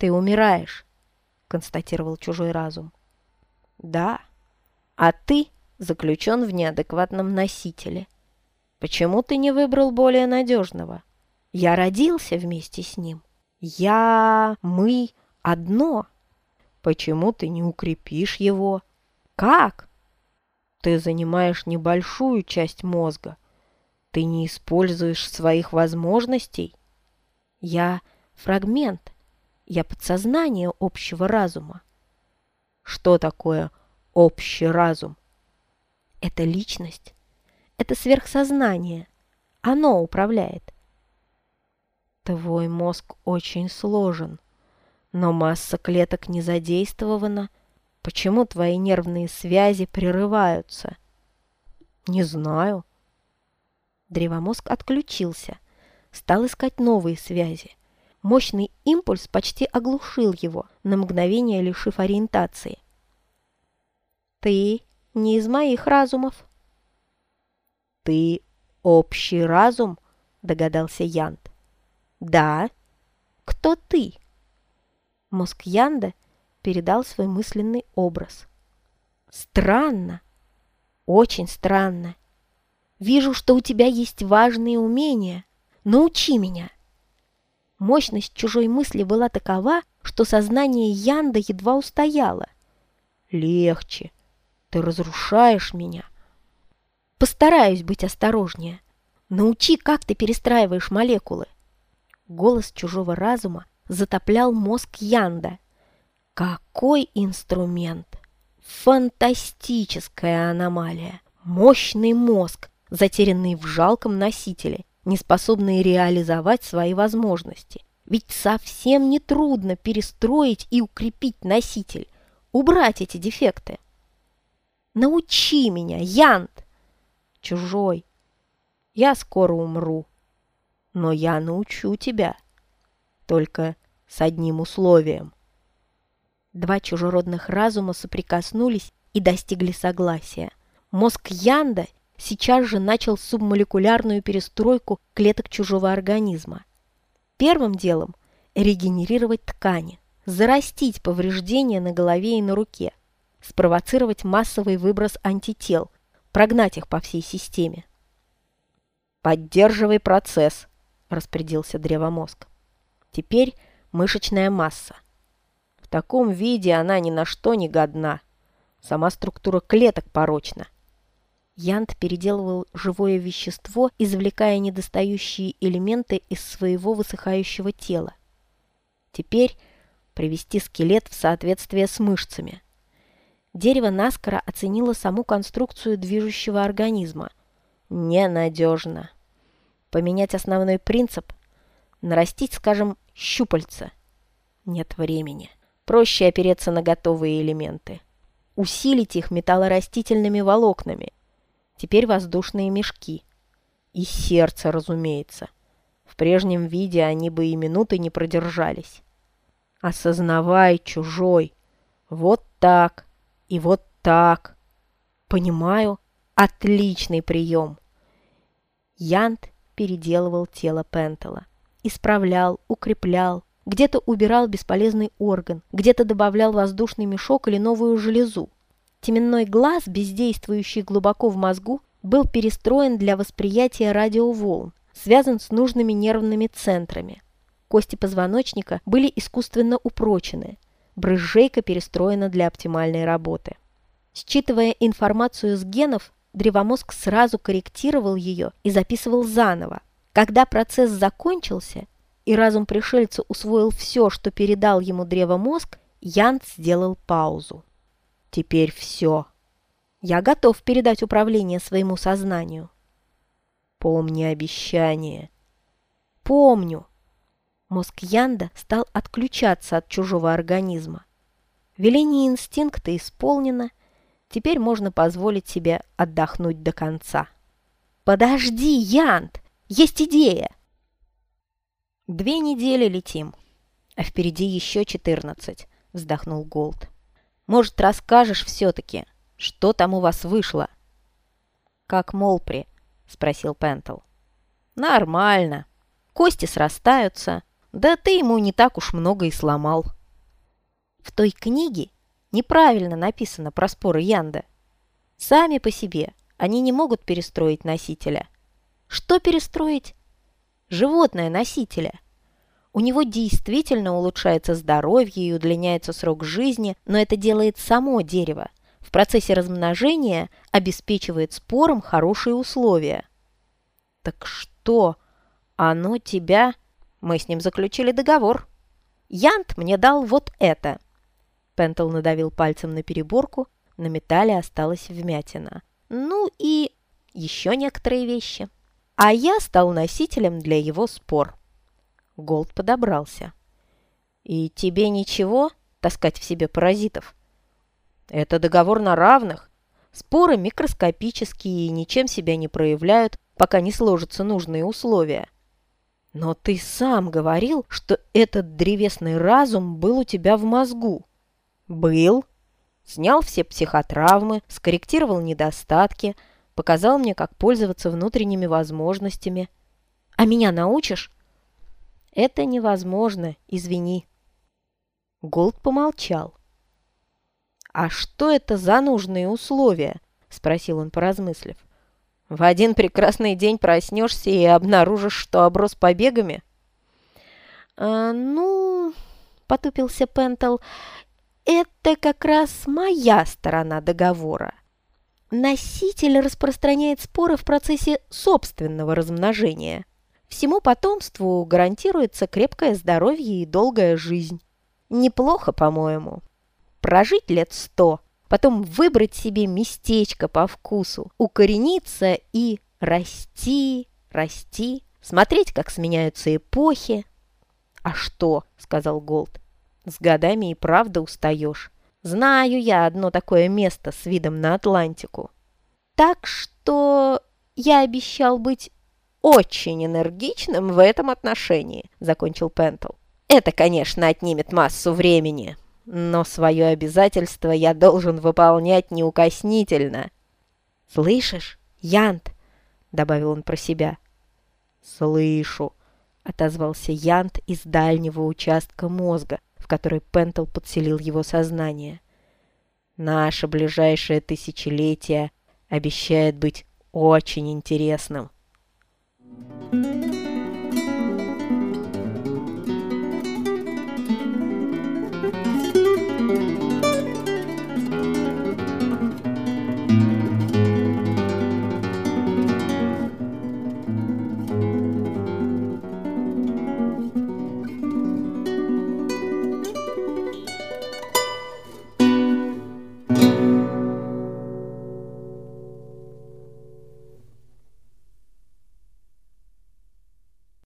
«Ты умираешь», — констатировал чужой разум. «Да, а ты заключен в неадекватном носителе. Почему ты не выбрал более надежного? Я родился вместе с ним. Я... мы одно. Почему ты не укрепишь его? Как? Ты занимаешь небольшую часть мозга. Ты не используешь своих возможностей. Я фрагмент. Я подсознание общего разума. Что такое общий разум? Это личность. Это сверхсознание. Оно управляет. Твой мозг очень сложен, но масса клеток не задействована. Почему твои нервные связи прерываются? Не знаю. Древомозг отключился, стал искать новые связи. Мощный импульс почти оглушил его, на мгновение лишив ориентации. «Ты не из моих разумов». «Ты общий разум?» – догадался Янт. «Да. Кто ты?» Мозг Янда передал свой мысленный образ. «Странно. Очень странно. Вижу, что у тебя есть важные умения. Научи меня». Мощность чужой мысли была такова, что сознание Янда едва устояло. «Легче. Ты разрушаешь меня». «Постараюсь быть осторожнее. Научи, как ты перестраиваешь молекулы». Голос чужого разума затоплял мозг Янда. Какой инструмент! Фантастическая аномалия! Мощный мозг, затерянный в жалком носителе, не способные реализовать свои возможности. Ведь совсем не трудно перестроить и укрепить носитель, убрать эти дефекты. Научи меня, Янт! Чужой. Я скоро умру. Но я научу тебя. Только с одним условием. Два чужеродных разума соприкоснулись и достигли согласия. Мозг Янда сейчас же начал субмолекулярную перестройку клеток чужого организма. Первым делом – регенерировать ткани, зарастить повреждения на голове и на руке, спровоцировать массовый выброс антител, прогнать их по всей системе. «Поддерживай процесс», – распорядился древомозг. «Теперь мышечная масса. В таком виде она ни на что не годна. Сама структура клеток порочна. Янт переделывал живое вещество, извлекая недостающие элементы из своего высыхающего тела. Теперь привести скелет в соответствие с мышцами. Дерево наскоро оценило саму конструкцию движущего организма. Ненадежно. Поменять основной принцип – нарастить, скажем, щупальца. Нет времени. Проще опереться на готовые элементы. Усилить их металлорастительными волокнами – Теперь воздушные мешки. И сердце, разумеется. В прежнем виде они бы и минуты не продержались. Осознавай, чужой. Вот так и вот так. Понимаю. Отличный прием. Янт переделывал тело Пентела. Исправлял, укреплял, где-то убирал бесполезный орган, где-то добавлял воздушный мешок или новую железу. Теменной глаз, бездействующий глубоко в мозгу, был перестроен для восприятия радиоволн, связан с нужными нервными центрами. Кости позвоночника были искусственно упрочены, брызжейка перестроена для оптимальной работы. Считывая информацию с генов, древомозг сразу корректировал ее и записывал заново. Когда процесс закончился, и разум пришельца усвоил все, что передал ему древомозг, Янт сделал паузу. Теперь все. Я готов передать управление своему сознанию. Помни обещание. Помню. Мозг Янда стал отключаться от чужого организма. Веление инстинкта исполнено. Теперь можно позволить себе отдохнуть до конца. Подожди, Янд! Есть идея! Две недели летим, а впереди еще четырнадцать, вздохнул Голд. Может, расскажешь все-таки, что там у вас вышло?» «Как Молпри?» – спросил Пентл. «Нормально. Кости срастаются, Да ты ему не так уж много и сломал. В той книге неправильно написано про споры Янда. Сами по себе они не могут перестроить носителя. Что перестроить? Животное носителя. У него действительно улучшается здоровье и удлиняется срок жизни, но это делает само дерево. В процессе размножения обеспечивает спорам хорошие условия. Так что, оно тебя... Мы с ним заключили договор. Янт мне дал вот это. Пентл надавил пальцем на переборку, на металле осталась вмятина. Ну и еще некоторые вещи. А я стал носителем для его спор. Голд подобрался. И тебе ничего таскать в себе паразитов? Это договор на равных. Споры микроскопические и ничем себя не проявляют, пока не сложатся нужные условия. Но ты сам говорил, что этот древесный разум был у тебя в мозгу. Был. Снял все психотравмы, скорректировал недостатки, показал мне, как пользоваться внутренними возможностями. А меня научишь? Это невозможно, извини. Голд помолчал. «А что это за нужные условия?» – спросил он, поразмыслив. В один прекрасный день проснешься и обнаружишь, что оброс побегами? А, ну, потупился Пентл, это как раз моя сторона договора. Носитель распространяет споры в процессе собственного размножения. Всему потомству гарантируется крепкое здоровье и долгая жизнь. Неплохо, по-моему. Прожить лет сто – потом выбрать себе местечко по вкусу, укорениться и расти, расти, смотреть, как сменяются эпохи. «А что?» — сказал Голд. «С годами и правда устаешь. Знаю я одно такое место с видом на Атлантику. Так что я обещал быть очень энергичным в этом отношении», — закончил Пентл. «Это, конечно, отнимет массу времени, но свое обязательство я должен выполнять неукоснительно. «Слышишь, Янт?» — добавил он про себя. «Слышу», — отозвался Янт из дальнего участка мозга, в который Пентл подселил его сознание. «Наше ближайшее тысячелетие обещает быть очень интересным». thank you